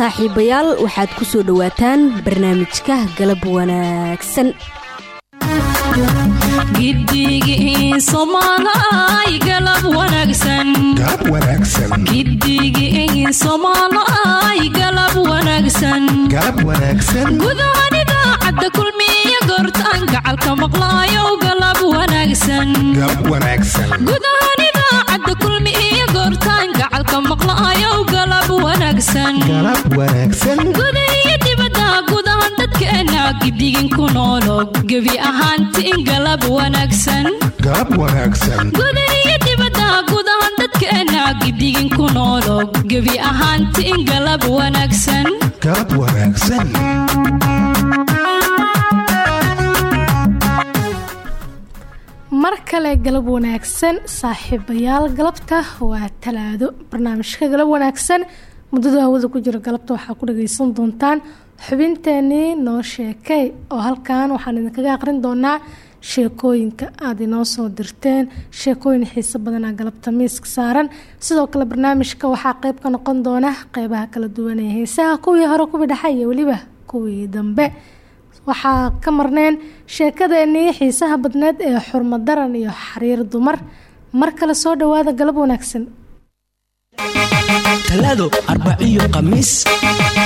saaxiibayaal waxaad ku soo dhowaataan barnaamijka galab wanaagsan. Gidigii soomaalay galab wanaagsan. Galab wanaagsan. Gidigii soomaalay galab wanaagsan. Galab wanaagsan. Gudahaan idaacadda kulmiya goortaan gacalka maqlaayo galab wanaagsan galab wanaagsan gudahaan idaacadda kulmiya goortaan gacalka maqlaayo galab wanaagsan galab wanaagsan guda iyo dibadda gudahaan dadkeena gidigin ku noolo gebi galab wanaagsan galab wanaagsan guda iyo dibadda gudahaan dadkeena gidigin ku noolo gebi galab wanaagsan galab wanaagsan mar kale galab wanaagsan saaxiibayaal galabta waa talaado. Barnaamijka galab wanaagsan muddada hawada ku jira galabta waxaa ku dhageysan doontaan xubinteenii noo sheekay oo halkan waxaan idinkaga aqrin doonaa sheekooyinka aada inoo soo dirteen sheekooyin xiiso badanaa galabta miiska saaran. Sidoo kale barnaamijka waxaa qeyb ka noqon doona qeybaha kala duwan ee heesaha kuwii hore kuwii dhexe iyo weliba kuwii dambe waxaa ka marneen sheekadeenii xiisaha badneed ee xurmo daran iyo xariir dumar. Mar kale soo dhawaada galab wanaagsan. Talaado arbaciyo khamiis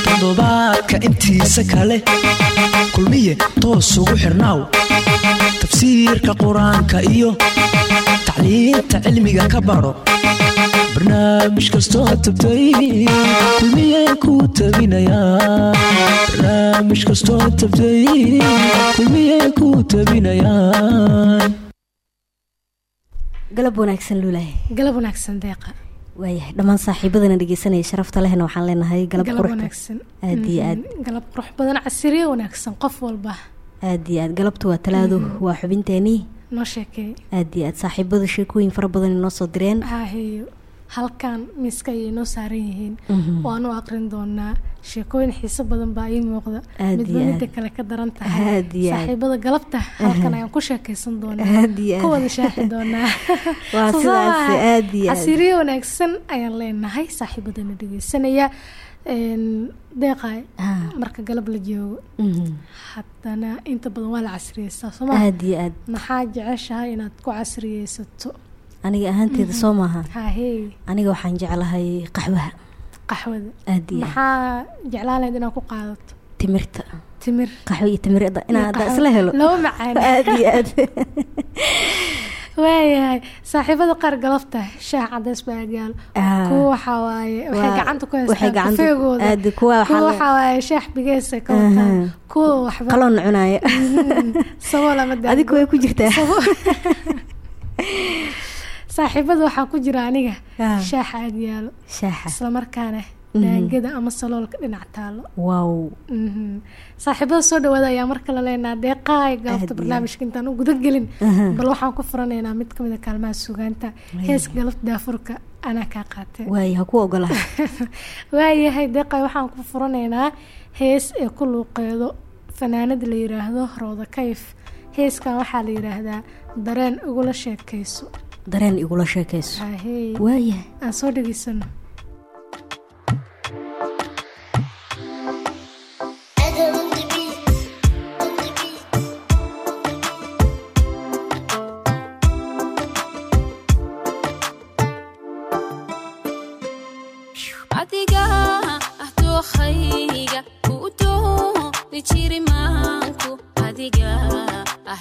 toddobaadka intiisa kale. Kulmiye toos ugu xirnaaw tafsiirka qur'aanka iyo tacliinta cilmiga ka baro barnaamij kastoo tabtay kulmiye ku tabinayabarnaamij kastoo tabtay kulmiye ku tabinayaan galab wanaagsan luulahay galab wanaagsan deeqa. Waayahay dhammaan saaxiibadana dhegeysanaya sharafta lehna waxaan leenahay galab galab quruxda. wanaagsan. Aad iyo aad. Galab qurux badan casiriye wanaagsan qof walba. Aad iyo aad. Galabtu waa talaado waa xubinteenii noo sheekeey aad iyo aad. Saaxiibada sheekooyin fara badan inoo soo direen halkan miiska ayay noo saaran yihiin. Mhm. waanu aqrin doonaa sheekooyin xiiso badan baa ii muuqda. Midba midda kale ka daran tahay. Saaxiibada galabta halkan ayaan ku sheekaysan doonaa ku wada shaaxi doonaa wanaagsan ayaan leenahay saaxiibadana dhegeysanaya. Deeqay marka galab la joogo. Mhm. haddana inta badan waa la casriyeystaa sooma maxaa jeceshahay inaad ku casriyeysato aniga ahaanteeda soo maaha. Aniga waxaan jeclahay qaxwaha. Qaxwada. Aad iyo aad. Maxaa jeclaan lahayd inaad ku qaadato? Timirta. Timir. Qaxwo iyo hadda qaxwo. isla helo. Laba macaan. Aad iyo aad. Waayahay saaxiibada qaar galabta. Shaah cadeys baa agaalo Ah. kuwa waxaa waaye waxay gacanta ku haystaan kafeegooda. kuwa waxaa waaye shaah bigeesa ka wataan. Kuwa waxba kaloon cunaayo sabool ama adigu way ku jirtaa. saaxiibada waxaa ku jira aniga. Ah. shaaxa agyaalo shaaxa islamarkaana Mhm. daangada ama saloolka dhinac taalo. Wow. Mhm. saaxiibada soo dhawaada ayaa mar kale leenaha deeqaay galabta barnaamijka intaan u guda gelin Aha. bal waxaan ku furanaynaa mid ka mid a kaalmaha sugaanta heeska galabta daafurka anaa kaa qaatay waay ha ku ogolaha waayahay deeqaay waxaan ku furanaynaa hees ee ku luuqeedo fanaanada la yiraahdo rooda kayf. Heeskan waxaa la yiraahdaa dareen igula sheekayso dareen igula sheekayso. Waayahay aan soo dhegeysano adiga ah dookhayga ku dooni jiri maanku adiga ah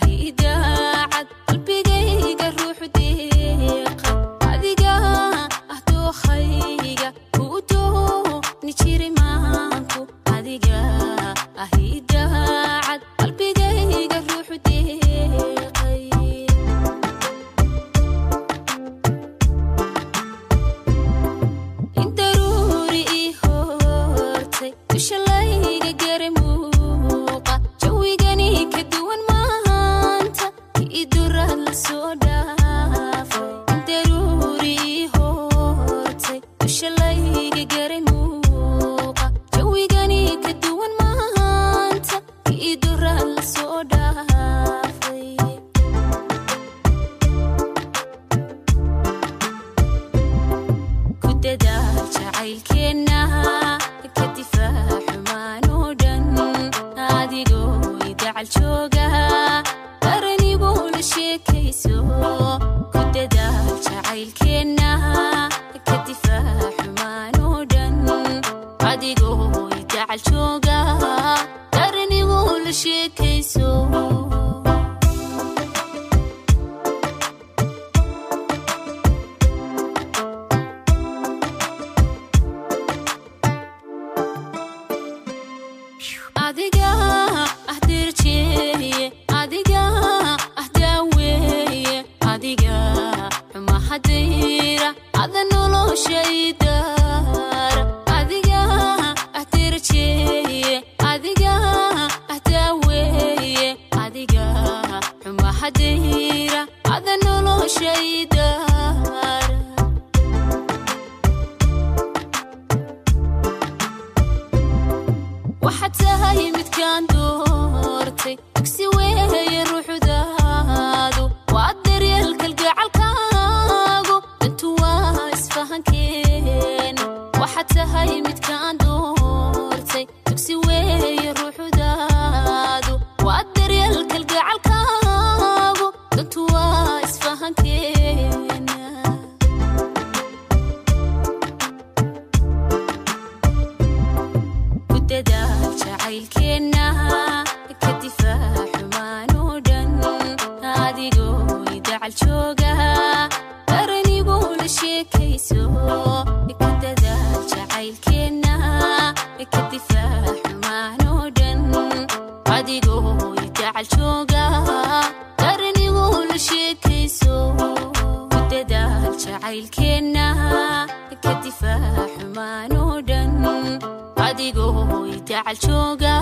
adigoo idacal jooga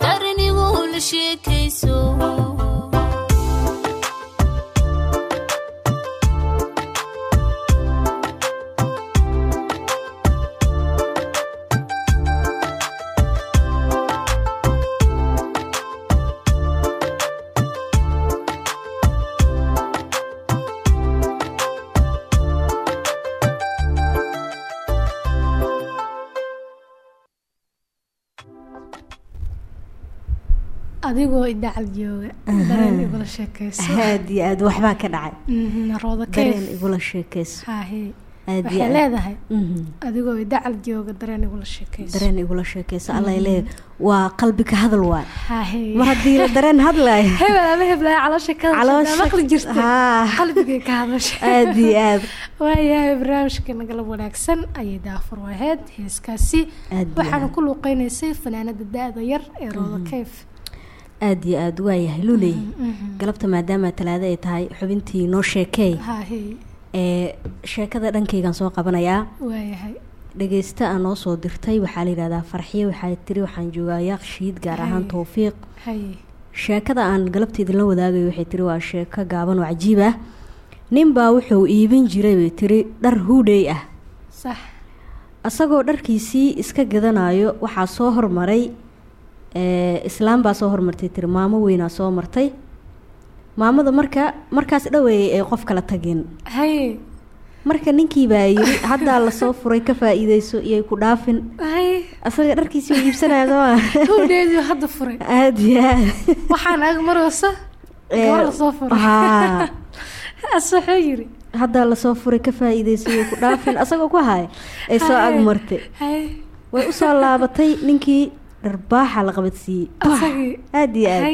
daranigu idacal jooga. Dareen igula sheekayso. Aad iyo aad waxbaa ka dhacay. Mhm, rooda dareen igula aad iyo waxay leedahay. Mhm. adigoo idacal jooga dareen igula sheekayso. Dareen igula sheekayso. Alla leeyahay waa qalbi ka hadal waay. Mar haddii la dareen hadlaayo? Hebel ama heblaya caloosha ka Caloosha- hadasha maqli jirta Haa. qalbigay ka hadasha aad iyo aad. Waayahay barnaamijkeena galab wanaagsan ayay daafur waheed heeskaasi. Waxaana ku luuqeynaysay fanaanada da-da yar ee rooda kayf aad iyo aad waayahay luley galabta maadaama talaado ay tahay xubintii noo sheekeey ee sheekada dhankaygan soo qabanayaa dhageysta aa noo soo dirtay waxaa la yidhahdaa farxiye waxaa tiri waxaan joogaa yaaqshiid gaar ahaan towfiiq sheekada aan galabteeda la wadaagayo waxay tiri waa sheeko gaaban oo cajiib ah. Ninbaa wuxuu iibin jiray bay tiri dhar huudhey ah. Sax. Asagoo dharkiisii iska gadanayo waxaa soo hormaray islaam baa soo hormartay tiri maamo weynaa soo martay. Maamada marka markaas dhaweeyay ay qof kala tageen haye marka ninkii baa yiri haddaa la soo furay ka faa-iideyso iyay ku dhaafin. Asaga dharkiisii u iibsanaya sooma howdheedii hadda furay? Aada iyo aad. Waxaan ag gabar la soo furay. yiri haddaa la soo furay ka faa-iideyso iyay ku dhaafin. Asagoo ku haya ay soo Haye. agmartay haye way u soo laabatay ninkii dharbaaxa la qabadsiiyey aada iyo aad.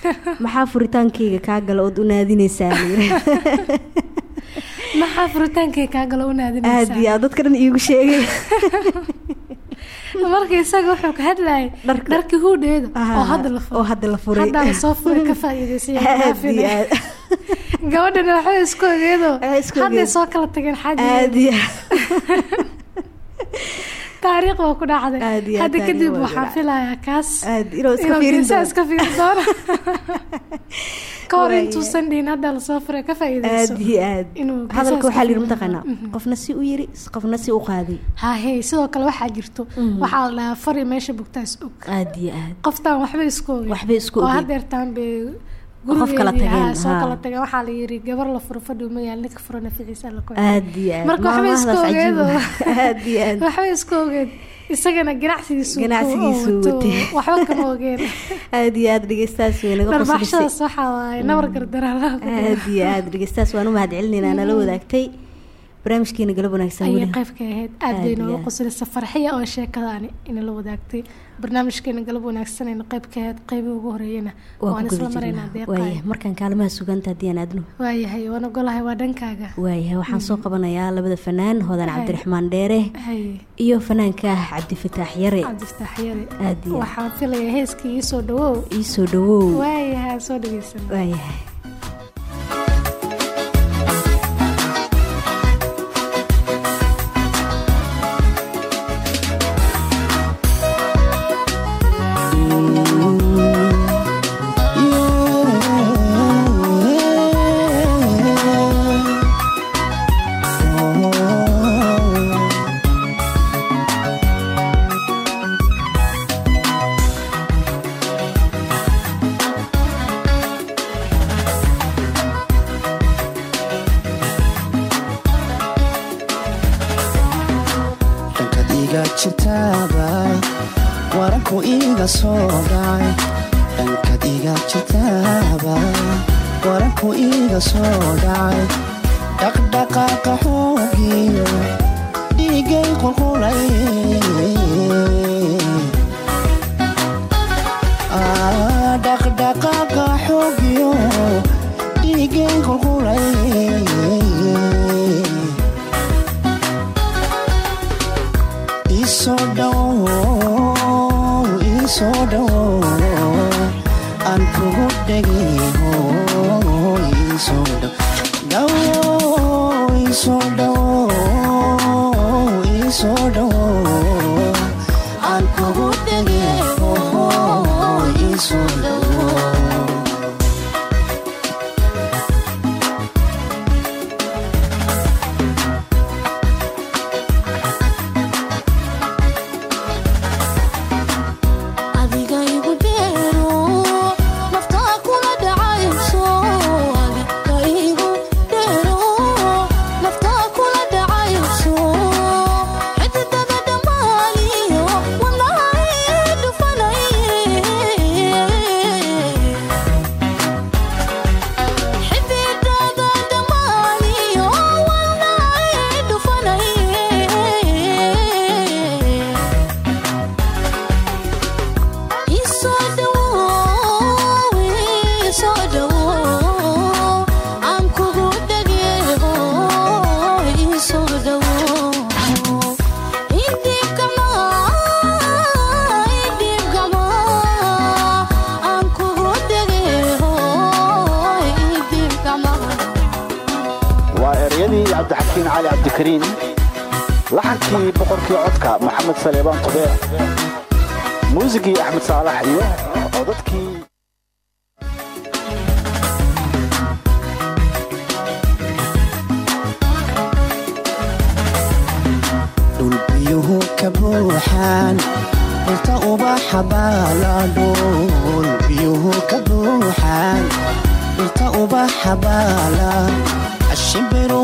maxaa furitaankayga kaa gala ood u naadinaysaa layiri. maxaa furitaankay kaa galo u aada iyo aad dadka dhan iigu sheegay. Marka isaga wuxuu ka hadlayay Dharka. dharkii howdheeda oo hadda la oo furay hadda la furay. Ka faa'iidaysay aada iyo aad. Gabadhana waxay isku ogeedoo hadday soo kala tageen xaaji aada iyo aad taariikh waa ku dhacday. Aad aad hadda kadib waxaan filayaa kaas. Iska inuu fiirin geesaha doono. iska fiirin doono. Ka hor Waaye. intuusan dhihin haddaa la soo furay ka aad inuu hadalka waxaa la yidhi iska mataqaanaa doono. qofna si u yiri qofna si u qaaday. Hahe sidoo kale waxaa jirto. Waxaa la dhahaa fari meesha bugtaas og. Aada iyo aad. Qoftaan waxba isku ogeyn waxbay isku oo ogeyn. hadeertaan bay soo kala waxaa la yiri gabar la furo ninka furo ogeed isagana ganacsigiisu Ganacsigiisu watay. waxba kama ogeen aad iyo aad dhegeystaas waxaa waaye nabar gardaralaha aad iyo aad dhegeystaas waan u mahadcelinaynaa nala wadaagtay barnaamijkeena galab wanaagsan ayay weli. qayb ka ahayd. Aad bay iyo nooga aad. qoslaysa farxiya oo sheekadaani inala wadaagtay. Barnaamijkeena galab wanaagsan ayna qayb ka ahayd qaybii ugu horeeyana waa waan isla maraynaa markaan kaalimaha suganta haddii aan aadno. Waayahay waan ogolahay waa dhankaaga. Waayahay waxaan soo qabanayaa labada fanaan hodan Hay. cabdiraxmaan dheere iyo fanaanka cabdifataax yare. Cabdiftaax yare. Aad waxaan filayaa heeskii ii soo dhawow. Ii soo dhawow. Waayahay soo dhegeysan waayahay dhow isoo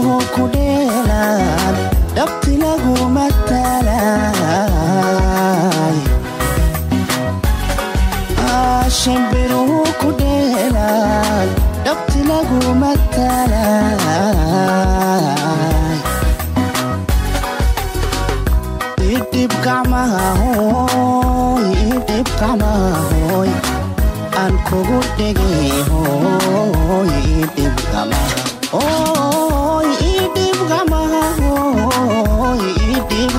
ashimbiruhu ku dheelaan dhabti lagu matalay ashimbiruhu ku dheelaan dhabti lagu matalay idhib gacmaha hooy idhib gacmaha hooy aan kugu dhegay hooy idhib gacmaha hooy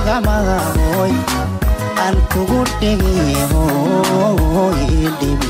hooy aan kugu dhegay hooy idhib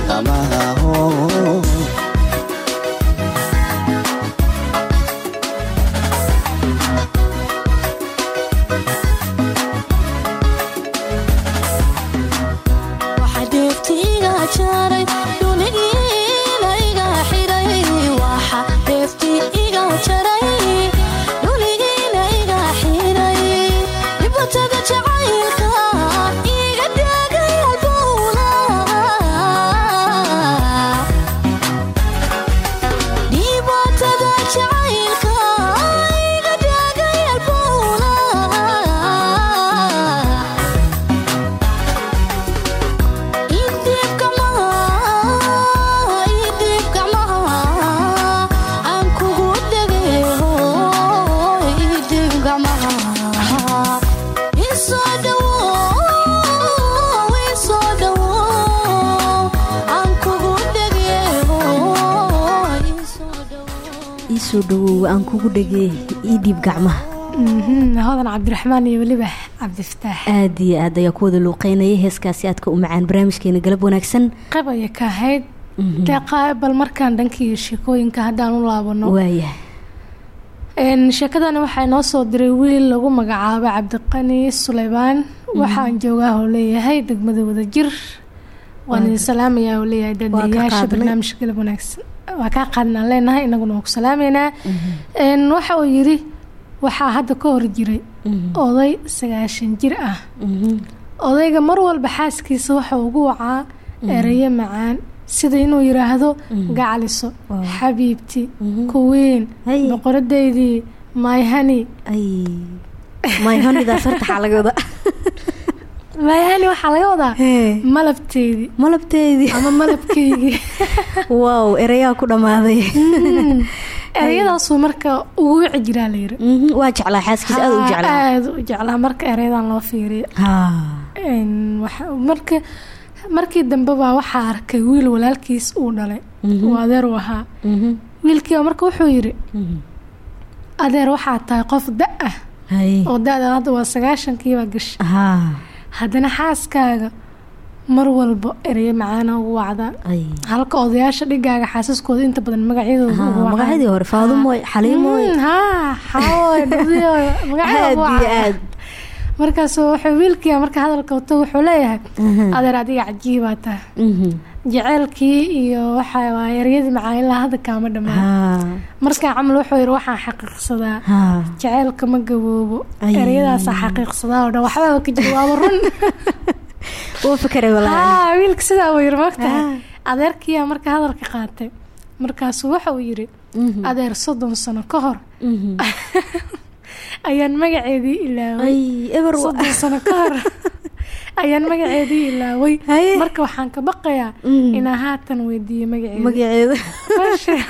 dhegey ii dhiib gacmaha. Mhm, hodan cabdiraxmaan iyo weliba cabdifataax aad iyo aad ayaa ku wada luuqeynaya heeskaasi aadka u macaan barnaamijkeena galab wanaagsan. Qayb ayay ka ahayd. Deeqa bal markaan dhankii sheekooyinka haddaan u laabano. Een, sheekadani waxaa inoo soo diray wiil lagu magacaabo cabdiqani suleymaan waxaan joogaa oo leeyahay degmada wadajir. Waan idin salaamayaa oo leeyahay qaadnay. barnaamijka galab wanaagsan waa kaa qaadnaan leenahay inaguna waan ku salaameynaa waxa uu yidhi waxaa hadda ka hor jiray oday sagaashan jir ah. Odayga mar walba xaaskiisa waxa ugu wacaa erayo macaan sida inuu yidhaahdo gacaliso xabiibti kuweyn boqoradeydii mayhani mayhani waxaa laga wadaa Hee. malabteydii malabteedii ama malabkeygii waaw erayaa ku dhammaaday ereyadaasuu marka ugu wici jiraa la yiri Mhm, waa jeclaa xaaskiisa aad u jeclaa. Aad u jeclaa marka ereyadan loo fiiriyo. Marka markii dambe baa waxaa arkay wiil walaalkiis uu dhalay. Uu adeer u ahaa. Wiilkiiba marka wuxuu yidhi mhm. adeer waxaa tahay qof da ah. Oo da-da hadda waa sagaashankiibaa gashay. Haa haddana xaaskaaga mar walba ereyo macaana ugu wacdaa ay. Halka odayaasha dhigaaga xaasaskooda inta badan magacyadooda haa ugu wacaan. magacyadii hore faadumoy xaliimoy. Mm, aad markaas wuxuu wiilkiia marka hadalka wato wuxuu leeyahay Mhm. adeer adiga cajiibaa tahay Mhm. jaceylkii iyo waxa waay eryadii macaan ilaa hadda kaama dhammaan haa markaa camal wuxuu yidhi waxaan xaqiiqsadaa. Haa jaceylka ma gaboobo. Eryadaasaa xaqiiqsadaa oo dhan. Waxbaba ka jira waaba run. Wuu fikray walaa haa wiilka sidaa uu Ah. maogtahay. Adeerkiyaa marka hadalka qaatay markaasuu waxa uu yidhi adeer soddon sano ka hor. Ayaan magaceedii ilaaway. Soddon sano ka hor ayaan magaceedii ilaaway marka waxaan ka baqayaa Mm. inaa haatan weydiiyo magaceeda magaceeda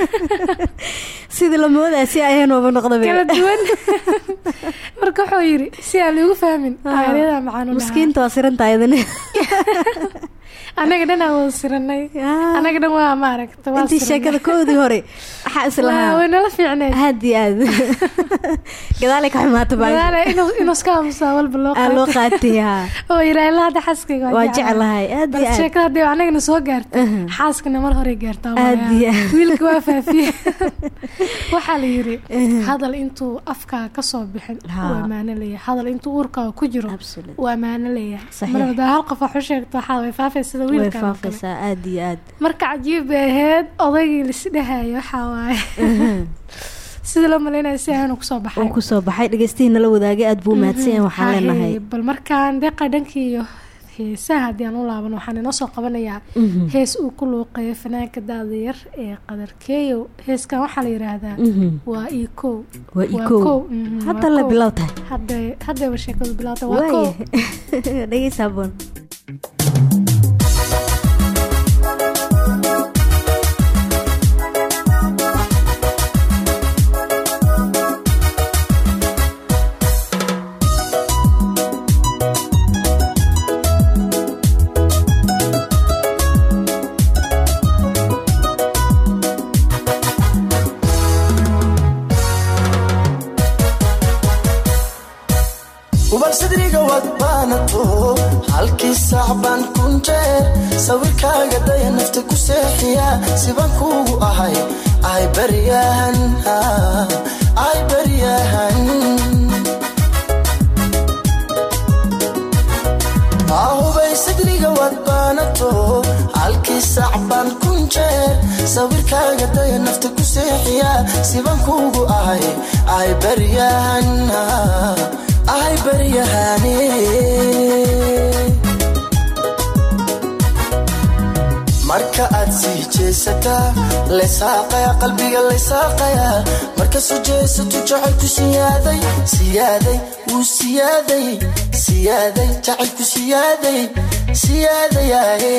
sidii la moodaa si ayaan waba noqda be. kala duwan marka wuxuu yidhi si aan liigu fahmin Ah. aayadaha macaan u dhahaa. miskiinta waa sirantaa idin anaga dhan aan wada siranay anaga dhan waa maaragta intii sheekada koodii hore. Waxaa islahaa way nala fiicneed aad iyo aad gadaalay ka xumaata baa Gadaale inuu iska aamusaa walba loo loo qaatay haa oo yidhaa ilaa hadda xaaskayga waa jeclahay aad iyo aad sheekada haddii anagana soo gaartay xaaskana mar hore gaartaa Aad iyo aad. wiilka waa faafiye waxaa la yidhi hadal intuu afkaa ka soo bixin waa ammaano leeyahay hadal intuu uurkaaga ku jiro. Waa ammaano leeyahay Saxiix. mar hadaa hal qof wax u sheegto waxaa way faafay faafaysaa aad iyo aad. Marka cajiib bay ahayd odaygii lisdhehayo waxaa waaye. Sida loo malaynaya si ahaanu ku soo baxay. Kusoo baxay dhegeystihiina la wadaagay aad buu mahadsan yahay waxaan leenahay bal markaan deeqa dhankii iyo heesaha haddii aan u laaban waxaan inoo soo qabanayaa. Hees uu ku luuqeeyo fanaanka daada yar ee qadarkeeyow heeskan waxaa la yidhaahdaa Mhm. waa ikow waa ikow mhm, hadda la kow. bilow tahay. Haddayba sheekadu bilowta waa kow. Waaye dhegeysa qalbiga laysaaqaya marka soo jeesatu jacaylku siyaaday siyaaday wuu siyaaday siyaaday jacaylku siyaaday siyaadayaye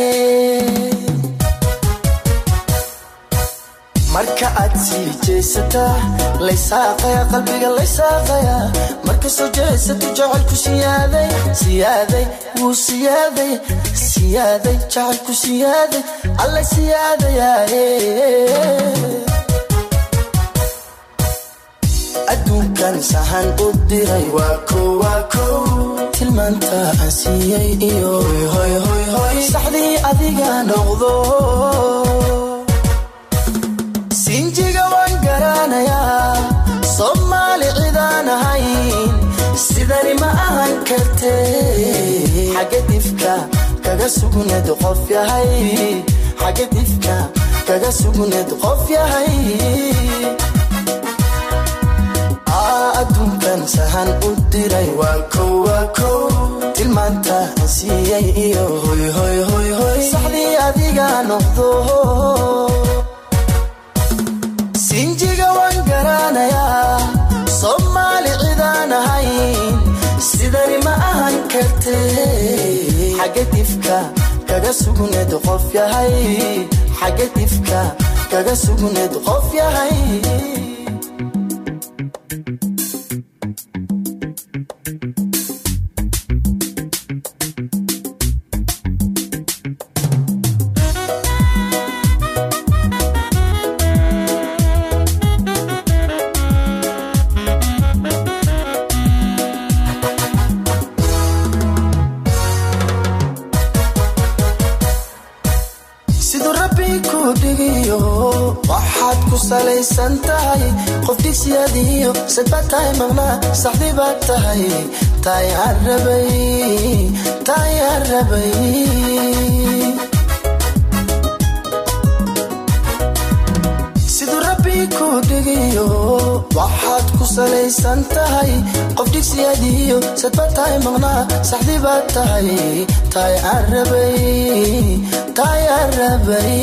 marka aad sii jeesataa laysaaqaya qalbiga laysaaqaya marka soo jeesatu jacaylku siyaaday siyaaday wuu siyaaday siyaaday jacaylku siyaaday alla siyaadayaye adduunkan sahan u diray tilmaanta aan siiyey iyo hoy hoy hoy. Saxdii adiga noqdo waan garanayaa soomaali cidaan ahayn sidani ma ahan karte xagga difka kaga sugneed qof yahay. Xagga difka kaga sugneed qof yahay. Adduunkan sahan u diray waa kow waa kow. Tilmaanta aan siiyey iyo hoy hoy hoy hoy. Saxdii adiga noqdo waan garanayaa soomaali cidaan ahayn sidani ma ahan karte xagga kaga sugneed qof yahay xagga kaga sugneed qof yahay sadbaad tahay maqnaa saxdi baad tahay taayaan rabay siduu rabbi ku dhigiyo waxaad ku salaysan tahay qof dhigsiyadiyo sadbaad tahay maqnaa saxdi baad tahay taayaan rabay taayaan rabay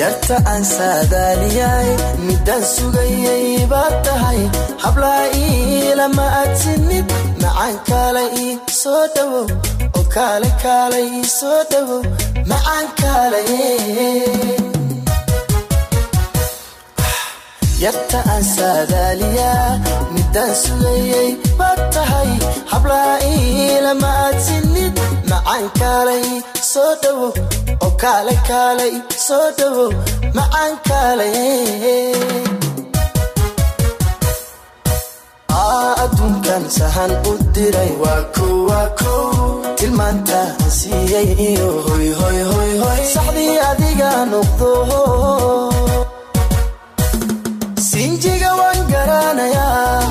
yarta aan saadaaliyay midaan sugayay baad tahay hablaa iilama adsinid macaan kaala ii soo dhowo oo kaale kaala ii soo dhowo macaan kaalaye yarta aan saadaaliyaa midaan sugayay baad tahay hablaa iilama adsinid macaan kaalay soo dhowo oo kaale kaalay soo dhowo macaan kaalaye Aa, adduunkan sahan u diray waa kow waa kow tilmaanta aan siiyey iyo hoy hoy hoy hoy. Saxdii adiga noqdo. Sinjiga waan garanayaa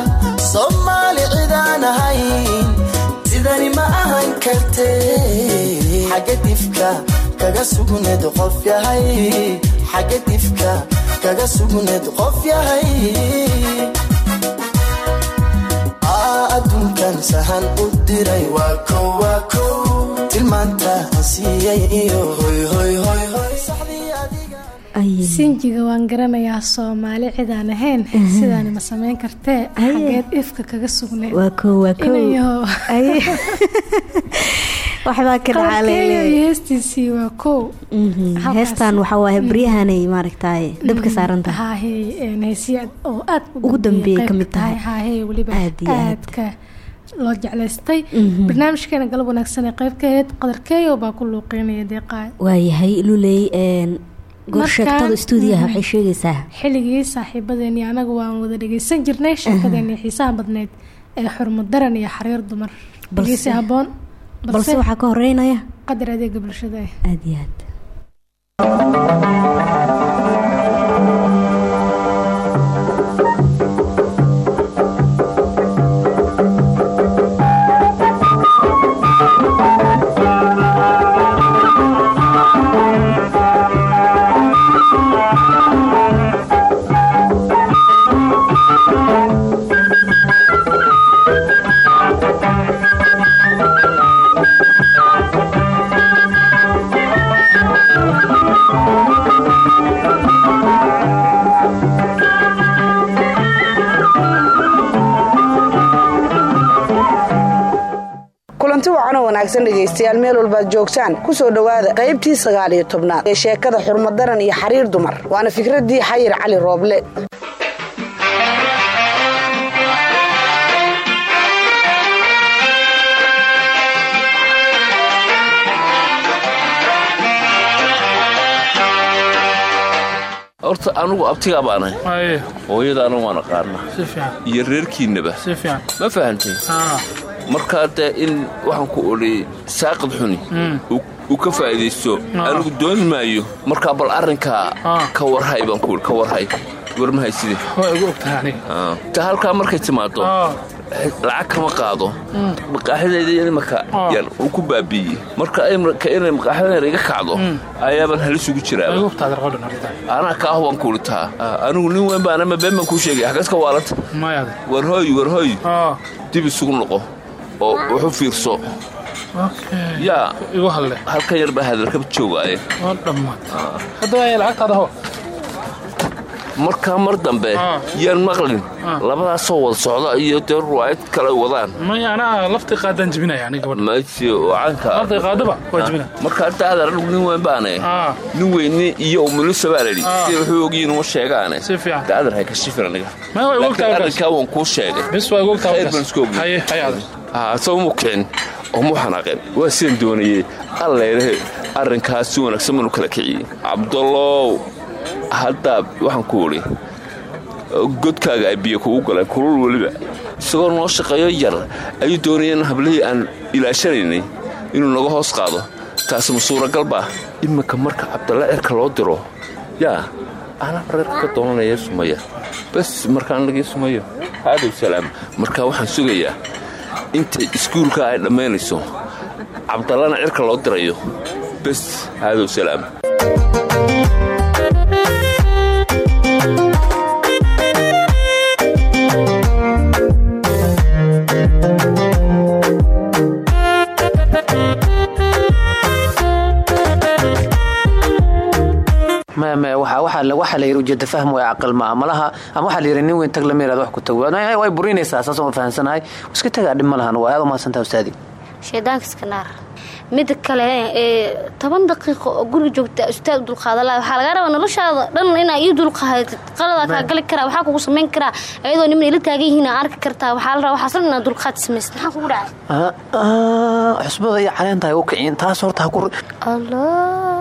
kaga sugneed qof yahay xagga difka kaga sugneed qof yahay. Adduunkan sahan u diray waa kow waa kow tilmaanta aan siiyey iyo hoy sinjiga waan garanayaa soomaali cidaan ahayn. Sidaani ma samayn kartee? Xageed ifka kaga sugneed waa kow Halkaas. heestan waxaa waaye baryahanay maaragtaye dabka saaran tahay. Haahey heesiya oo aad Ugu dambeeyay ka mid tahay. haahey weliba aadka loo jeclaystay. Barnaamijkeena galab wanaagsan ee qayb ka aheyd qadarkeeyo baa ku luuqeynaya deeqaa waayahay luley Goorsheegtada stuudiyaha waxay sheegaysaa. Xilligii saaxiibadeeni anaga waan wada dhegeysan jirnay sheekadeeni xiisaha badneyd ee xurmo daran iyo xariir dumar. Dhegeysi haboon balse waxaa ka horeynaya qadar adeega bulshada ah aada iyo aad wanaagsan dhegaystayaal meel walbaad joogtaan ku soo dhowaada qaybtii sagaal iyo tobnaad ee sheekada xurmadaran iyo xariir dumar. Waana fikraddii xayir cali rooble. Horta anugu abtigaa baanahay haye hooyadaana waan aqaana iyo reerkiinnaba. Ma fahantay haa markaa dee in waxaan ku odhi saaqid xuni. Uu- uu ka faa'iidaysto. Ah. anigu dooni maayo. Markaa bal arrinkaa Ah. ka warhay baan ku ka warhay. Warmahay sidee waa igu ogtahay aniga. Ah. ta halkaa markay timaado aa lacag kama qaado. Maqaaxidayda imaka Ah. yaan uu ku baabiiyey marka inay maqaaxidayda iga kacdo ayaabaan halis ugu jiraaba. Anaa kaa hubaan kuulitaa anigu nin weyn baan ama been baan kuu sheegay. Xagaska waalanta warhooy warhooy dib isugu noqo oo wuxu fiirso. Yaa. Halkan yar baa hadalka joogaaye waa dhammaad hadda waa lacagtaada ho markaa mar dambe Ah. yaan maqlin. Ah. labadaasoo wada socda iyo dee ruwaayad kale wadaan. Markaa daadar anigu nin weyn baane. Aa nin weyni iyo umulisa baa layidhi Ah. sida wuxuu ogyihiin uma sheegaane. Daadar hay ka shifin aniga. Laakiin ogtahay markaas arrinkaa waan kuu sheegay. Bis waa khayr baan isku kicin xanaaqeen sidaan doonayey alleerahe arrinkaas si wanaagsan baan u kala kiciyey cabdallow haddaa waxaan ku idhi godkaaga ay biyo kugu galeen kulul weliba. Isagoo noo shaqeeyo yar ayuu doonayeen hablihii aan ilaashanaynay inuu naga hoos qaado. Taasi ma suuragal baa. Iminka marka cabdalla cerka loo diro? Yaa anaa reerka ka doonanaya sumaya. Bas markaan lagii sumayo. Haadow salaam. Markaa waxaan sugayaa inta iskuulka ay dhammaynayso cabdallana cirka loo dirayo. Bes haadow salaam maya maya waxa waxa la waxa la yiri ujeeda fahm way aqal ma malaha ama waxa la yiri nin weyn tag la meeraad wax ku tag. Way way burinaysaa saas oo fahansanahay. Iska taga dhib ma lahan waa aad u mahadsantahay ustaadi. Shaydaanka iska naar. Mida kale ee toban daqiiqo oo guriga joogta ustaad dulqaadala waxaa laga rabaa noloshaada dhan inaa ii dulqaadatid qaladaa kaa gali karaa waxaa kugu samayn karaa. Iyadoo niman ila taagan yihiin aa arki kartaa waxaa la rabaa waxaas dhan inaad dulqaad samaysid maxaa kugu dhacay? Ah, ah, xusbada iyo caleenta ay u kicin taas horta ha ku allah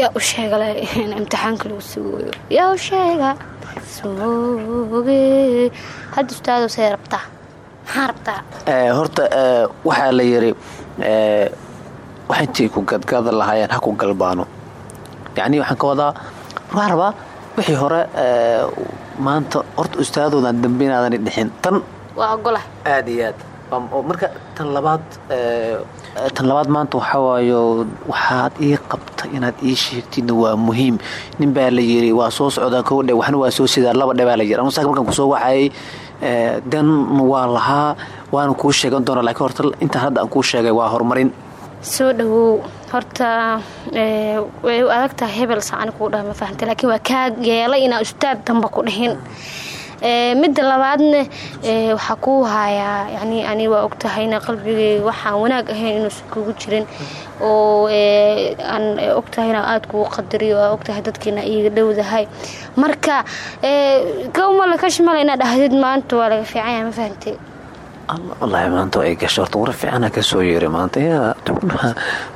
yaa u sheegale in imtixaanka lagu sugooyo yaa u sheega. Suge hadda ustaado see rabtaa maxaa rabtaa Ee, horta ee, waxaa la yiri ee, wax intii ku gadgada lahaayeen ha ku galbaano. Yacni waxaan ka wadaa waxaan rabaa wixii hore maanta horta ustaadoodan dambe inaadan dhixin. Tan waa ogola aad iyo aad marka tan labaad tan labaad maanta waxaa waayo waxaad ii qabta inaad ii sheegtidna waa muhiim. Nin baa la yiri waa soo socdaa kow dhe waxna waa soo sidaa laba dhe baa la yiri anu saaka markaan ku soo waxayay dan waa lahaa waana kuu sheegan doonaa laakiin horta intaan hadda aan kuu sheegay waa horumarin. Soo dhawow horta way u adag tahay hebel saacani kugu dhaha ma laakiin waa kaa yeelay inaa ustaad damba ku dhihin midda labaadna ee, waxaa kuu hayaa yani ani waa ogtahayna qalbigay waxaan wanaag ahayn inuusan kugu jirin oo ee, aan ogtahayna aada kugu qadariyo aa ogtahay dadkiina iiga dhowdahay. Marka ee, kawmale kashmale inaad dhahdid maanta waa laga fiican yahay ma fahamtay wallaahi maanta ay gasho. Horta wara fiicana ka soo yeeri maanta. Yaa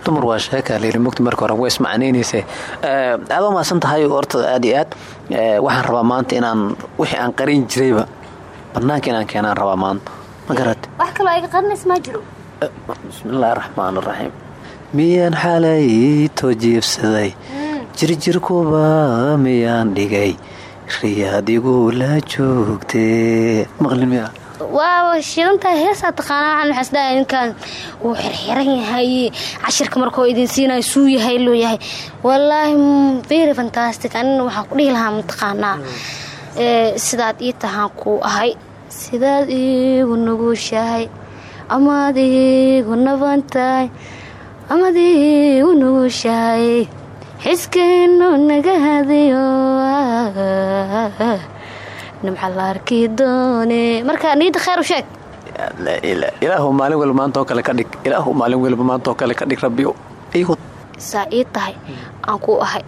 dumar waa sheekaa layiri mugti marka hore way ismacnaynayse aad u mahadsan tahay horta aad iyo aad. Ee, waxaan rabaa maanta inaan wixii aan qarin jirayba banaanka inaan keenaan rabaa maanta. Ma garat wax kaloo iga qarinays maa jiro. Bismillaahi raxmaan raxiim miyaan xalay too jiibsaday? Jirjirkuba miyaan dhigay? Riyaadigu la joogtee. Maqlin miya waa shidantahay heesaa taqaanaa waxaan waxaas dhahay ninkan wuu xirxiran yahay cashirka markoo idin siinayo suu yahay loo yahay. Wallaahi very fantastic. Anina waxaan ku dhihi lahaa mataqaanaa ee, sidaad ii tahaan kuu ahay. Sidaad iigu nugushahay. Amaad iigu naban tahay amaad iigu nugushahay. Xiskeenu naga hadiyo nimca la arki doone. Marka niyadda khayr u sheeg. La ila- ilaahu maalin walba maanta oo kale ka dhig. Ilaahu maalin walba maanta oo kale ka dhig rabbiyo saa ii tahay aan kuu ahay.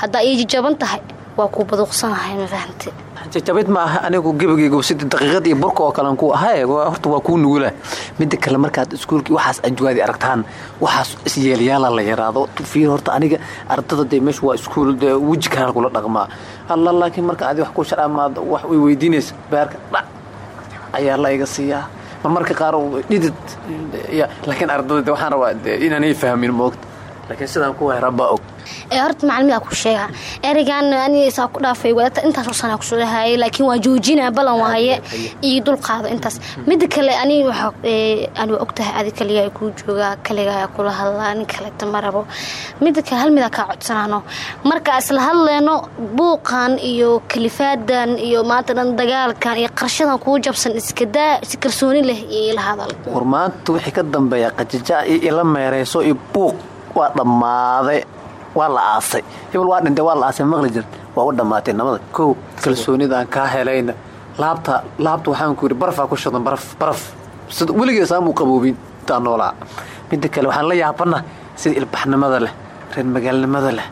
Haddaa ii jajaban tahay waa ku baduuqsanahay ma fahamte jajabid ma aha anigu gebageyga sidii daqiiqad iyo burka oo kalean ku ahay horta waa kuu nugula. Midda kale markaad iskuulkii waxaas ajwaadi aragtaan waxaas isyeelyaala la yaraado fiir horta aniga ardada dee meesha waa iskuul dee weji kalaan kula dhaqmaa. Alla laakiin marka adi wax ku sharamaad wax way weydiinaysa. Beerka dhac ayaa la iga siiyaa. Mar marka qaar dhidid laakiin ardada de waxaan rabaa inaanay fahmin moogta laakiin sidaan ku heraa baa og. Ee horta macalimidaa ku sheega. Ereygan aniga isaa ku dhaafay wadata intaasoo sanaa ku soo dhahayay laakiin waa joojina balan waaye iyo dulqaado intaas. Mida kale aniga waxa aan waa ogtahay adi kaliya ay kuu joogaa kaliga ayaa kula hadlaa nin kaleeta ma rabo. Mida kale hal midaa kaa codsanaano. Marka isla hadleyno buuqan iyo kalifaadan iyo maanta dhan dagaalkan iyo qarshadan kuu jabsan iskadaa si kalsooni leh iyo ila hadal. War maanta wixii ka dambeeya qajaja iyo ila meerayso iyo buuq waa dhammaaday waa la aasay. Hebel waa dhintay waa la aasay maqli jir waa u dhammaatay namada kow kalsoonidaan kaa helayna. Laabta laabta waxaan ku yidhi barafaa ku shadan baraf baraf. Sida weligees aamuu qaboobin intaan noolaa. Midda kale waxaan la yaabana sida ilbaxnimada leh reer magaalnimada leh.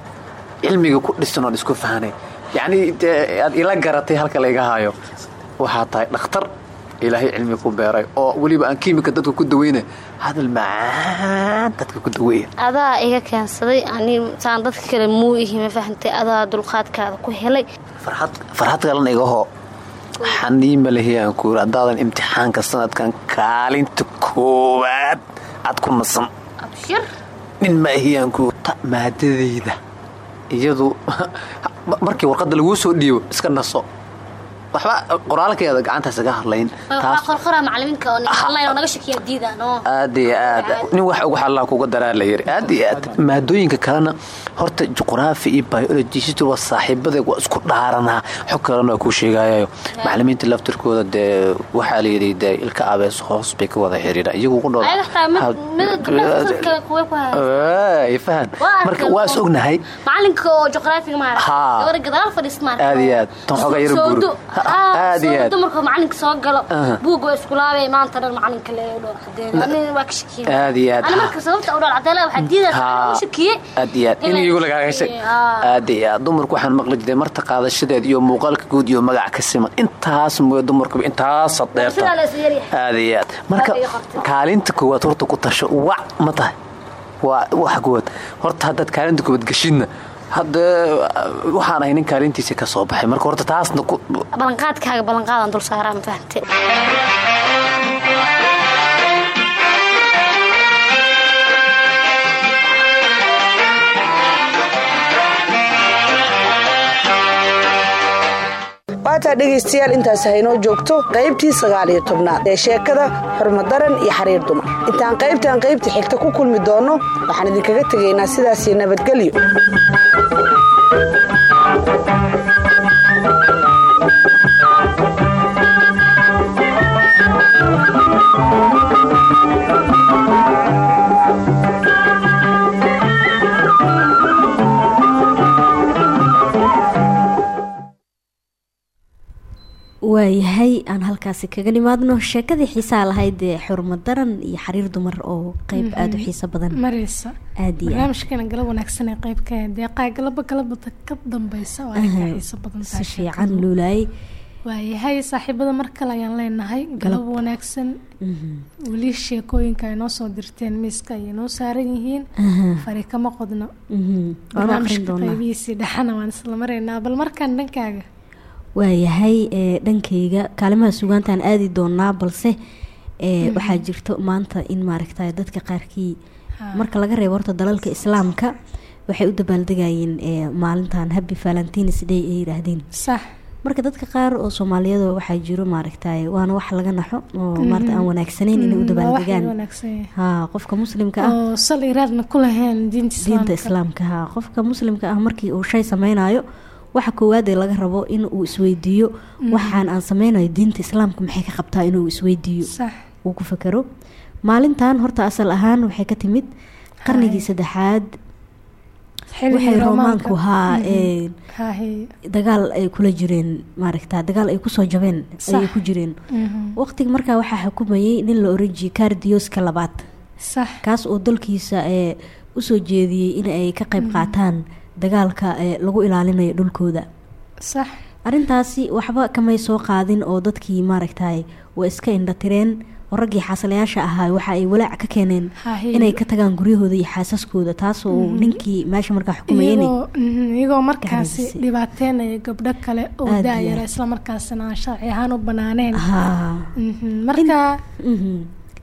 Cilmiga ku dhisan oon isku fahanay. Yacnii aad ila garatay halka layga haayo. Waxaa tahay dhakhtar ilaahay cilmi ku beeray oo weliba aan kiimika dadka ku daweyna hadal macaan dadka ku daweeya adaa iga keensaday ani saan dadka kale muu ihi ma fahantay adaa dulqaadkaada ku helay. Farxad kalena igahoo xanii malahiyaan ku yiri haddaadan imtixaanka sanadkan kaalinta koowaad aad ku nasan. Abshir. Nin ma ahiyaan ku ta maadadayda iyadu markii warqadda laguu soo dhiibo iska naso waxba qoraalkeeda gacantaas iga hadlayn. Aad iyo aad. Nin wax ugu xallaa kuga daraa la yiri. Aad iyo aad. Maadooyinka kalena horta juqraafi iyo biology history waa saaxiibadeeg waa isku dhaaranaa xog kalena waa kuu sheegayayo macalimiinta laftirkooda dee waxaa la yidhi dee ilka abees hoos bay ka wada xiriira iyagu ku ayaga xitaa mid mid kuwe ku haya fahan marka waa is ognahay. aad iyo aad. Tan xoogaa yar buur du- aad iyo soo aad. dumarka macalinka soo galo. Buug waa isku laabay maanta dhan macalinka le dhowr cadeen ani waa ka shakiyey Aad iyo aad. dumarku waxaan maqli jiray marta qaadashadeed iyo muuqaalka guud iyo magac ka siman. Intaas mooye dumarkuba intaasaad dheerta sidaa la is yaryahay aad iyo aad. Marka Aad iyo qorta. kaalinta koowaad horta ku tasho. Wac ma tahay. Waa wax koowaad. Horta haddaad kaalinta koowaad gashidna hadda waxaan ahay nin kaalintiisa ka soo baxay. Marka horta taasna ku ballanqaadkaaga ballanqaadan dul saaraa ma fahantay waataa dhegaystayaal intaas haynoo joogto qaybtii sagaal iyo tobnaad ee sheekada xurmadaran iyo xariir dumar intaan qaybtan qaybta xigta ku kulmi doonno waxaan idinkaga tegaynaa sidaasiyo nabadgelyo Thank you. Waayahay aan halkaasi kaga nimaadno. Sheekadii xiisaa lahayd ee xurmad daran iyo xariir dumar oo qeyb aada u xiiso badan. Mareysa aad iyo aad. Barnaamijkeena galab wanaagsan ee qeybka deeqaa galaba galabada ka dambeysa Aha, ka xiiso badan si fiican luulaay waayahay saaxiibada mar kale ayaan leenahay. Galab. wanaagsan. Weli sheekooyinka ay noo soo dirteen miiska ayay noo saaran yihiin. Fari kama qodno. Mhm, barnaamijka doonaa. qaybihiisii dhexana waan isla bal markaan dhankaaga waayahay dhankayga kaalimaha sugaantaan aadi doonaa balse Mhm. waxaa jirto maanta in maaragta dadka qaarkii marka laga reebo horta dalalka islaamka waxay u dabaaldegayeen ee maalintan happy valentines day ay yidhaahdeen. Sax. Marka dadka qaar oo soomaaliyada waxaa jiro maaragtay waana wax laga naxo oo maarata aan wanaagsaneyn inay u Mhm, laga dabaaldegaan ha qofka muslimka ah oo sal iraadna ku lahayn diinta islaamka. ha qofka muslimka ah markii uu shay sameynayo waxa koowaad ee laga rabo in uu isweydiiyo. Mhm. waxaan aan sameynayo diinta islaamka maxay ka qabtaa inuu isweydiiyo? Uu ku fakero maalintan horta asal ahaan waxay ka timid qarnigii saddexaad. Waxay roomaanku haa Mhm. Haahey. dagaal ay kula jireen maaragta dagaal ay ku soo jabeen ayay ku jireen. Mhm. waqtiga markaa waxaa xukumayay nin la oran jiray cardioska labaad. Kaas oo dalkiisa u soo jeediyey in ay ka qayb qaataan dagaalka ee lagu ilaalinayo dhulkooda. Sax. Arrintaasi waxba kamay soo qaadin oo dadkii maaragtay way iska indhatireen oo raggii xaasilayaasha ahaa waxa ay walaac ka keeneen inay ka tagaan guryahooda iyo xaasaskooda taasoo Mhm. ninkii meesha markaa xukumayeen. Iyagoo mhm, iyagoo markaasi dhibaateynaya gabdho kale oo daayara isla markaasina aan sharci ahaan u banaaneen. Mhm, marka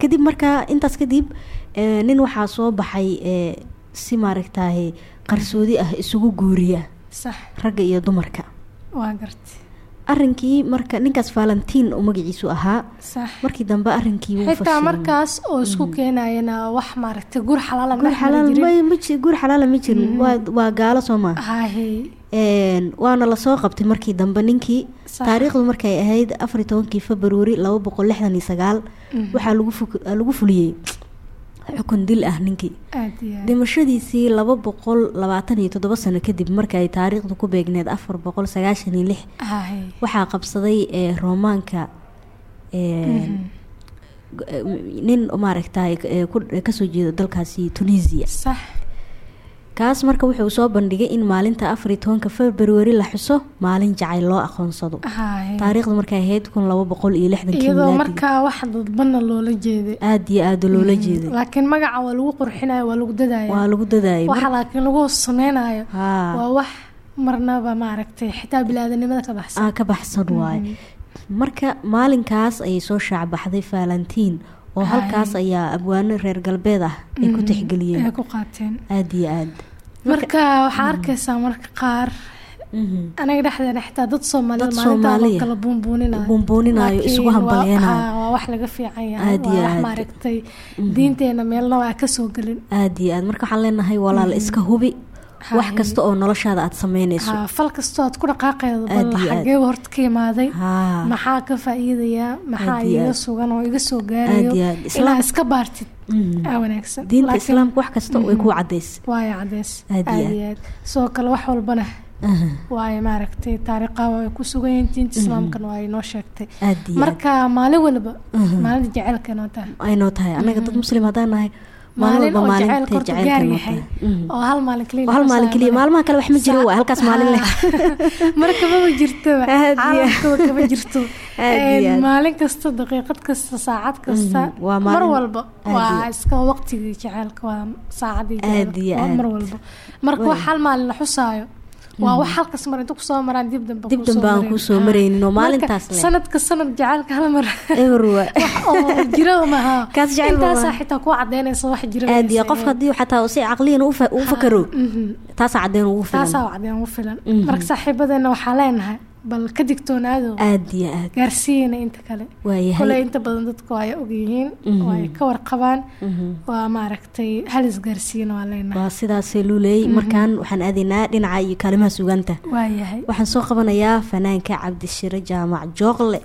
kadib markaa intaas kadib eh, nin waxaa soo baxay eh, si maaragtaye qarsoodi ah isugu guuriya sax. ragga iyo dumarka. Arrinkii marka ninkaas valentiin oo magaciisu ahaa sax. markii dambe arrinkii wuu xitaa fashilmay. markaas oo isku keenayana wax maaragtay guur xalaal ma- ma ji- guur xalaala ma jirin. Mhm. waa gaalo soo maa hahe Een, waana la soo qabtay markii dambe ninkii. Taariikhdu markay ahayd afar tobankii februari laba boqol lixdan iyo sagaal. Mhm. waxaa lagu fuliyey xukun dil ah ninkii. Dhimashadiisii laba boqol labaatan iyo toddoba sano kadib marka ay taariikhdu ku beegneed afar boqol sagaashan iyo lix waxaa qabsaday ee, roomaanka ee, Mhm. g- ee, nin maaragtay ee, ka soo jeeda dalkaasi tunisia kaas marka wuxuu soo bandhigay in maalinta afar iyo tobanka februari la xuso maalin jacayl loo aqoonsado. Hahe taariikhdu markay ahayd kun laba boqol iyo lixdankii iyadoo milaadiga markaa wax dadbana loola jeeday. Aada iyo aada loola jeeday. Laakiin magaca waa lagu qurxinayo waa lagu dadaya waa lagu dadaayay waxa laakiin lagu sameynayo waa wax marnaba maaragtay xitaa bilaadanimada ka baxsan. Ka baxsan waaye marka maalinkaas ayay soo shaacbaxday valentiin oo halkaas ayaa abwaano reer galbeed ah ay ku Mhm. tixgeliyeen. Aada iyo aada marka waxaa arkaysaa marka qaar. Anaga dhexdeena xitaa dad Soomaaliya kala buunbuuninayo isugu haa, waa wax laga fiican yahay wax maaragtay diinteena meelna waa ka soo gelin aada iyo aad. Marka waxaan leenahay walaal iska hubi wax kasta oo noloshaada aada sameynayso. Fal kastoo aad ku dhaqaaqeedo Aad bal aad. horta ka imaaday. Maxaa ka faa'iidayaa? Maxaa Aad aad. sugan oo iga soo gaarayo Aad. Aad. Islaam- iska baartid. Aa wanaagsan. Diinta islaamka wax kasta way kuu cadays waayo cadeys Aad iyo aad aad. sidoo kale wax walbana Aha. waayo maaragtay taariikha way ku sugan yihiin diinta islaamkana waa inoo sheegtay. Aad aad. Marka maalin walba Mhm. maalinta jaceylka inoo tahay. Aynoo tahay. Anaga dad muslim haddaan nahay maalin oo jaceylka horta gaar yahay. tahay oo hal maalin kaliya oo hal lagu maalin soo keliya aaminay. maalmaha kale wax ma jiro waa halkaas maalin leh. Marka maba jirto. Caalamkaba kama jirto. Maalin kasta daqiiqad kasta saacad kasta Mhm. Waa mar walba. waa iska waqtigii jaceylka waa saacadii mar walba. Marka wax hal maalin la xusaayo waa wax halkas mar inta ku soo maraan dib dambe Dib dambe aan ku soo maraynin oo maalintaas leh. sanadka sanad jaceylka hal mar. Everwa oo jiro maha Kaas jacayl intaasaa xitaa ku cadeynaysa wax jiro aad iyo qofka haddii xataa si caqliyan u fa- u fakaro Mhm. taasaa cadeen ugu filan. Taasaa wacdeen ugu filan. Mhm. marka saaxiibadeena waxaa leenahay bal ka digtoonaado. Aad iyo aad. Gaarsiiyana inta kale. Kole inta badan dadku ay ogyihiin Mhm. oo ay ka warqabaan. Mhm. waa maaragtay halis gaarsiiyana waa leenahay waa sidaasee luuleeyey Mhm. markaan waxaan aadaynaa dhinaca iyo kaalimaha sugaanta waayahay waxaan soo qabanayaa fanaanka cabdishire jaamac jooqle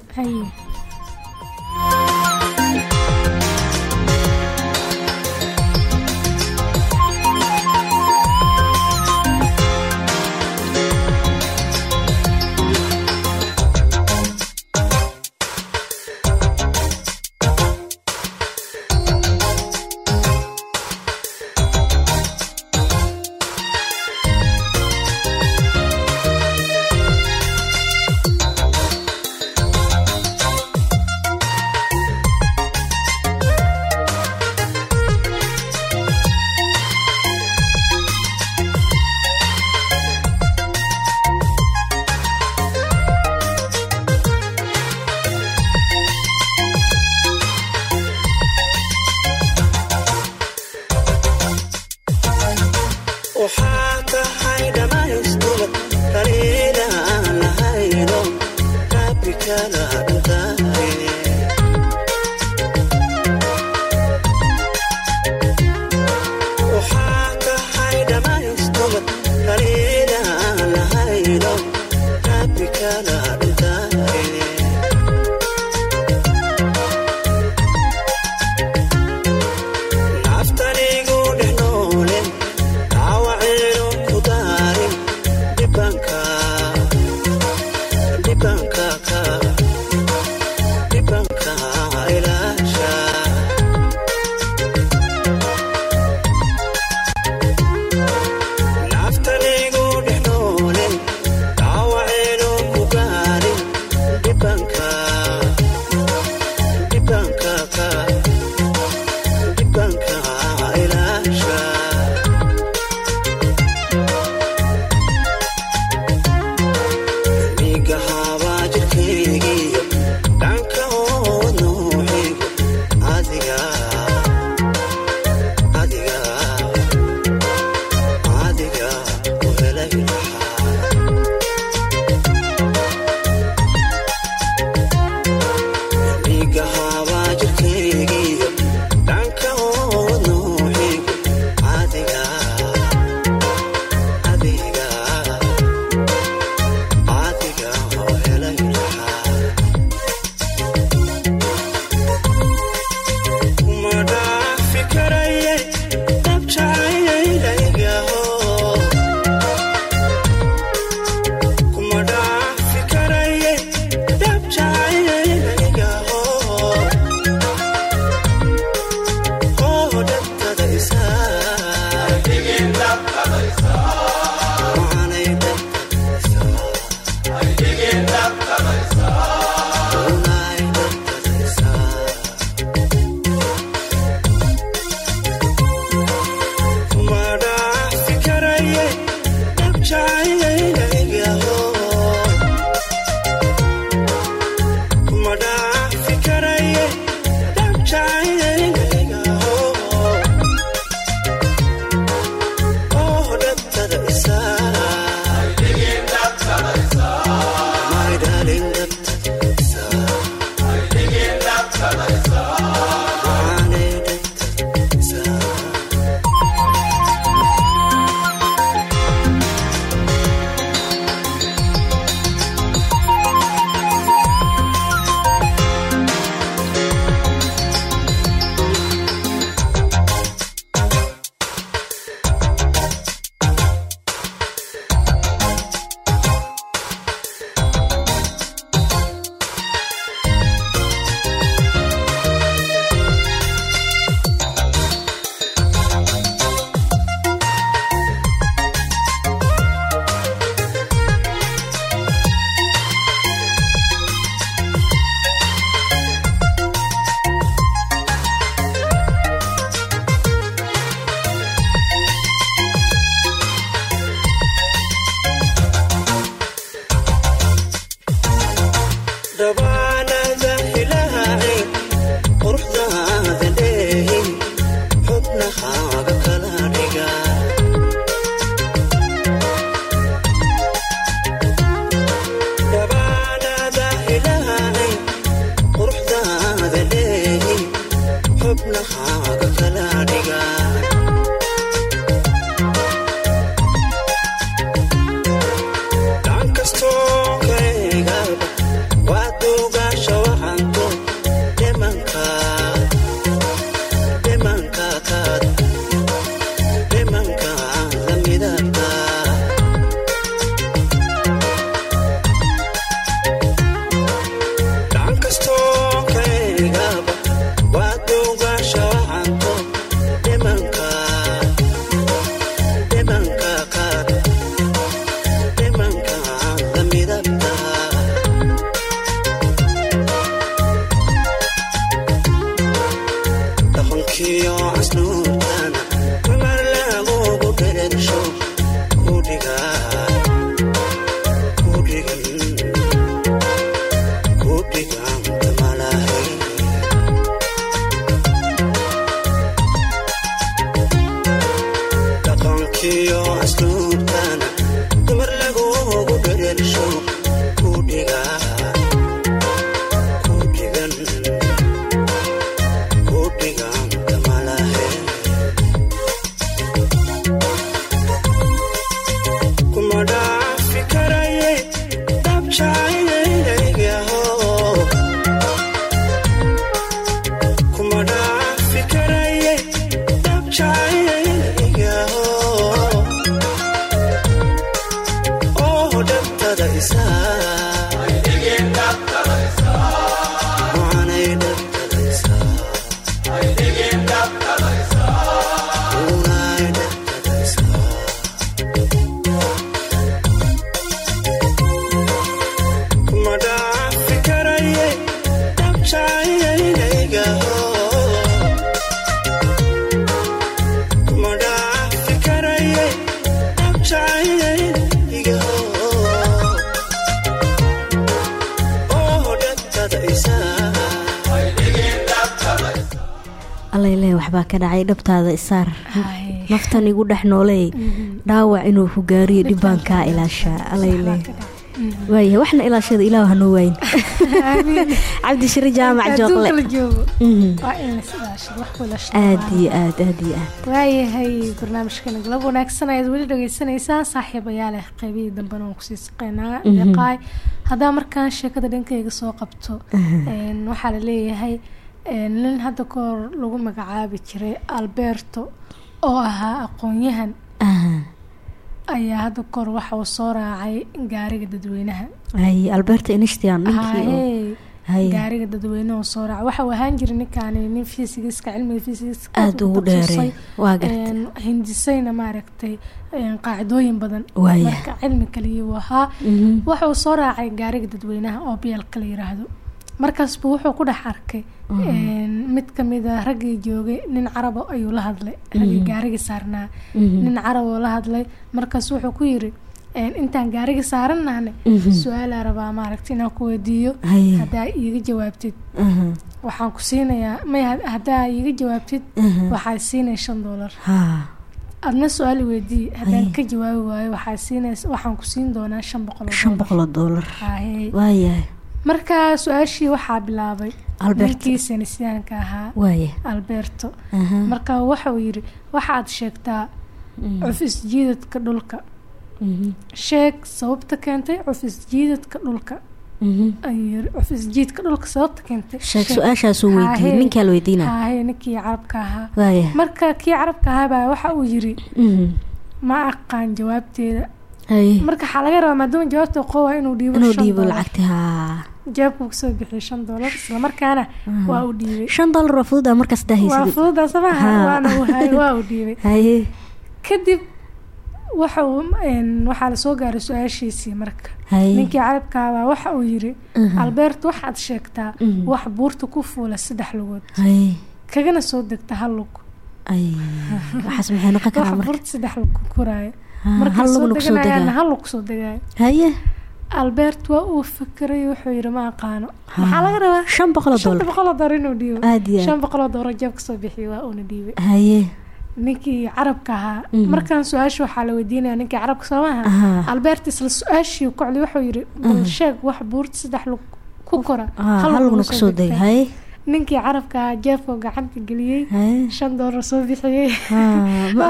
waxbaa ka dhacay dhabtaada isaar naftan igu dhex nooleey dhaawac inuu ku gaariyo dhibaan kaa ilaashaa. allayle waayahay waxna ilaashada ilaah hanoo waayin. Cabdishire jaamac jooqle Mhm. aad iyo aad aad iyo aad. Waayahay barnaamijkeena galab wanaagsan ayaad weli dhageysaneysaan saaxiibayaa leh qeybihii dambena waan ku sii saqeynaa. Mhm. liqaay haddaa markaan sheekada dhankayga soo qabto een, waxaa la leeyahay nin hadda ka hor lagu magacaabi jiray alberto oo ahaa aqoon-yahan. Aha. ayaa hadda ka hor waxa uu soo raacay gaariga dadweynaha. Hay. Alberta inishtian gaariga dadweynaha oo soo raaca waxa uu ahaan jiray ninkaani nin fisigiska cilmiga fisigiska Aad ugu waa gartay. hindisayna maaragtay qaacidooyin badan. Marka cilmi kaliya uu ahaa Mhm. waxa uu soo raacay gaariga dadweynaha oo biyalka la yiraahdo. Markaasbuu wuxuu ku dhex arkay mid ka mid a raggii joogay nin caraba ayuu la hadlay. Raggii Mhm. gaarigii saarnaa. Mhm. nin carab oo la hadlay. Markaas wuxuu ku yiri intaan gaariga saaranahne Mhm. su'aalaa rabaa maaragta inaan ku weydiiyo haddaa iiga jawaabtid. Waxaan ku siinayaa may haddaa iiga jawaabtid waxaa siinaya shan doolar adna su'aal weydii haddaan ka jawaabi waayo waxaa siinaysa waxaan ku siin doonaa shan boqol shan boqol oo doolar marka su'aashii waxaa bilaabay Alberto. ninkii senisiyaanka ahaa. Alberto. Marka waxa uu yiri waxaad sheegtaa Mhm. cufis jiidadka dhulka. Mhm. sheeg sababta keentay cufis jiidadka dhulka. Mhm. ayuu yiri dhulka sababta keentay. Sheeg su'aashaasuu weydiiyey, ninkaa la weydiinaa? Haye, ninkii carabka ahaa. Marka kii carabka ahaa baa waxa uu yiri Mhm. ma aqaan jawaabteeda. Marka waxaa laga rabaa maadaama jawaabta qowa inuu dhiibo inuu jawaabkuu ka soo bixiyay shan doolar islamarkaana Aha. waa uu dhiibay. Shan doolar waa fududa markaas waa dahaysid fududaa samaha waana uu hayay waa uu dhiibay. Haye kadib waxa uu waxaa la soo gaaray su'aashiisii marka. Ninkii carabkaabaa waxa uu yiri albert waxaad sheegtaa Mhm. wax buurta ku fuula saddex lugood. Kagana soo degta hal lug. Buurta saddex lug ku koraayo Ah, marka soo deganayaana hal lug ku soo degaayo haye albert waa uu fikiray wuxuu yidhi ma aqaano. Maxaa laga rabaa? Shan boqoloo shan boqoloo doolar inuu dhiibo. Aad iyo aad. shan boqoloo doolar jeeb ka soo bixiyo waa uuna dhiibay. Haye. Ninkii carabka ahaa. Mhm. markaan su'aasha waxaa la weydiinaya ninkii carabka soo Aha. maaha albert isla su'aashii kocday wuxuu yidhi bal Mhm. sheeg wax buurta saddex lug ku kora. Hal hal lug lugna ku soo day haye ninkii carabka ahaa jeefka gacanta geliyey. Shan doolar soo bixiyey. Ma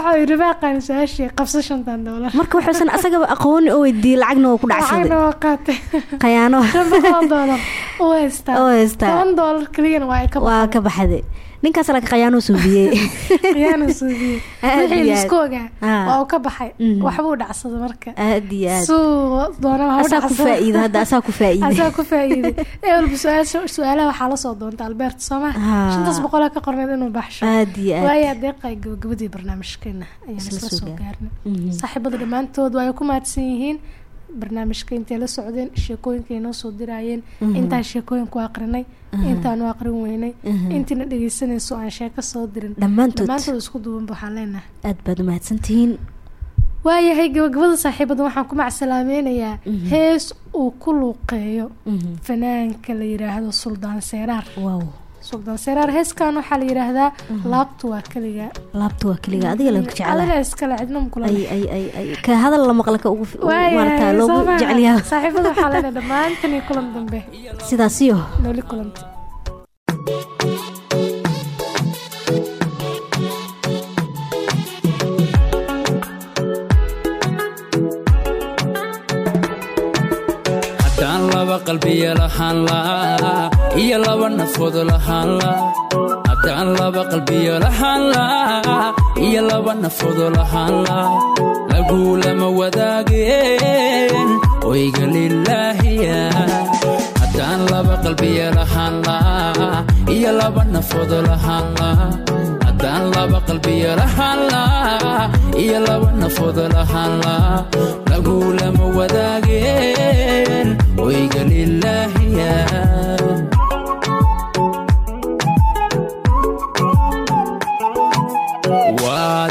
aqaan su'aashii qabso shantan doolar marka wuxuusan asagaba aqooni oo weydiiyey lacagna oo ku dhacsaday waa qaatay. Qayaano shan boqol doolar u haystaa. Oo haystaa. toban doolar keliyana waa waa ka baxday ninkaas laka qayaanoo suubiyey. Qiyaana suubiyey. Wixii lisku ogaa Ah. waa uu ka baxay. Mhm. waxbuu dhacsaday marka. Aad iyo aad. Suu u asaa ku faa'iido hadda asaa ku faa'iiday asaa ku faa'iiday ee walba su-aasha- su'aalaha waxaa la soo doonta albert sooma Ah. shantaas boqolaa ka qorneed inuu baxsho. Aad iyo aad. Waaya deeqa gabagabadii barnaamijkeena ayaan Isla soo soo gaar- gaarnay. Mhm. saaxiibada dhammaantood waa ay ku mahadsan yihiin barnaamijka intay la socdeen sheekooyinka ay noo soo diraayeen Mhm. intaan sheekooyinku aqrinay Mhm. intaanu aqrin weynay Mhm. intiina dhegeysanayso aan sheeko soo dirin Dhammaantood. isku duwanba waxaan leenahay aad baad u mahadsantihiin waayahay gabagabada saaxiibada waxaan ku macsalaamaynayaa Mhm. hees uu ku luuqeeyo fanaanka la yiraahdo suldaan seeraar wow suldaan seeraar heeskan waxaa la yiraahdaa laabtu waa keliga. Laabta waa keliga adiga jeclaa. Adiga iskale cidna makula ay ay ay ay ka hadal la maqla ka ugu maarata loogu jecel yahay saaxiibada waxaa leenahay dhammaantan iyo kulan dambe. Sidaasiyo nooli kulanta haddaan laba qalbiya lahaan laa iyo laba nafood lahaan laa haddaan laba qalbiya lahaan laa iyo laba nafood lahaan laa lagulama wadaageen. Oyga haddaan laba qalbiya lahaan laa iyo laba nafood lahaan laa haddaan laba qalbiya lahaan laa iyo laba nafood lahaan laa lagulama wadaageen. Oyga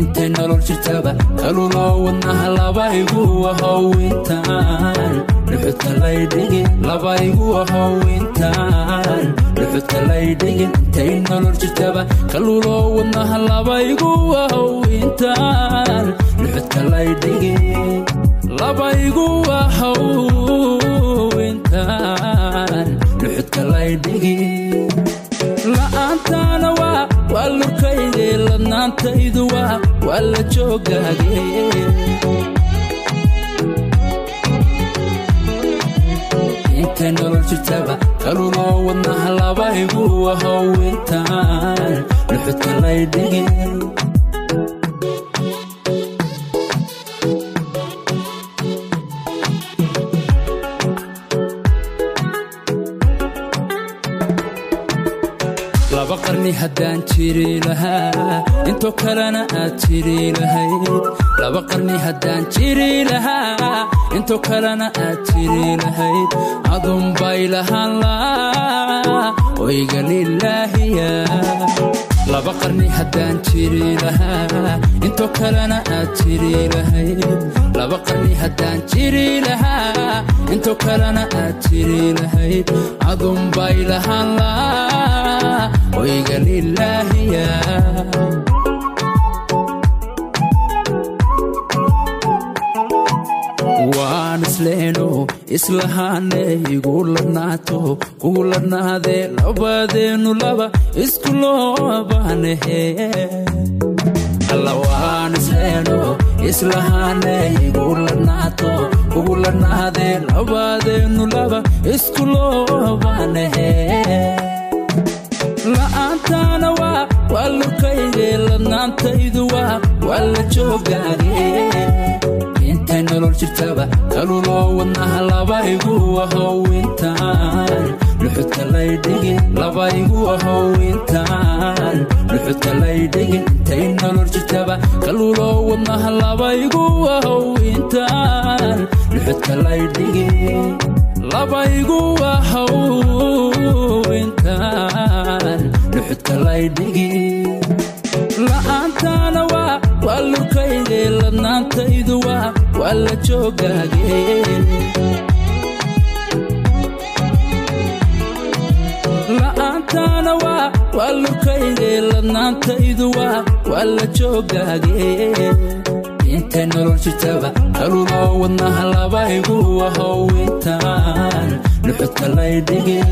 intay nolol jirtaba kaluloo wadnaha labaygu ahowintaan dhuxudka laydhigin labaygu ahowintaan dhuxudka laydhigin intay nolol jirtaba kaluloo wadnaha labaygu ahowintaan dhuxudka laydhigin labaygu ahowintaan dhuxudka laydhigin la'aantaana waa waa lurkayge ladnaantaydu waa waa la joogaage. Intay nolol jirtaba kaluloo wadnaha labaygu ahowintaan dhuxudka laydhigin haddaan jiri lahaa intoo kalena aad jiri lahayd. Laba qarni haddaan jiri lahaa intoo kalena aad jiri lahayd. Adunbay lahaan laa oyga lilaahiya laba qarni haddaan jiri lahaa intoo kalena aad jiri lahayd. Laba qarni haddaan jiri lahaa intoo kalena aad jiri lahayd. Adunbay lahaan laa islahaane igu ladnaato kugu ladnaadee labadeennu laba isku loobaanahe alla waan isleeno islahaane igu ladnaato kugu ladnaadee labadeennu laba isku loobaanahe la'aantaana waa waa lurkayge ladnaantaydu waa waa la joogaage intay nolol jirtaba kaluloo wadnaha laba igu ahow intaan. Luxudka laydhigin laba igu ahow intaan. Luxudka laydhigin intay nolol jirtaba kaluloo wadnaha laba igu ahow intaan. Luxudka laydhigin laba igu ahow intaan. Luxudka laydhigin la'aantaana waa waa lurkayge ladnaantaydu waa waa la joogaage la'aantaana waa waa lurkayge ladnaantaydu waa waa la joogaage intay nolol jirtaba kaluloo wadnaha laba igu ahow intaan luxudka laydhigin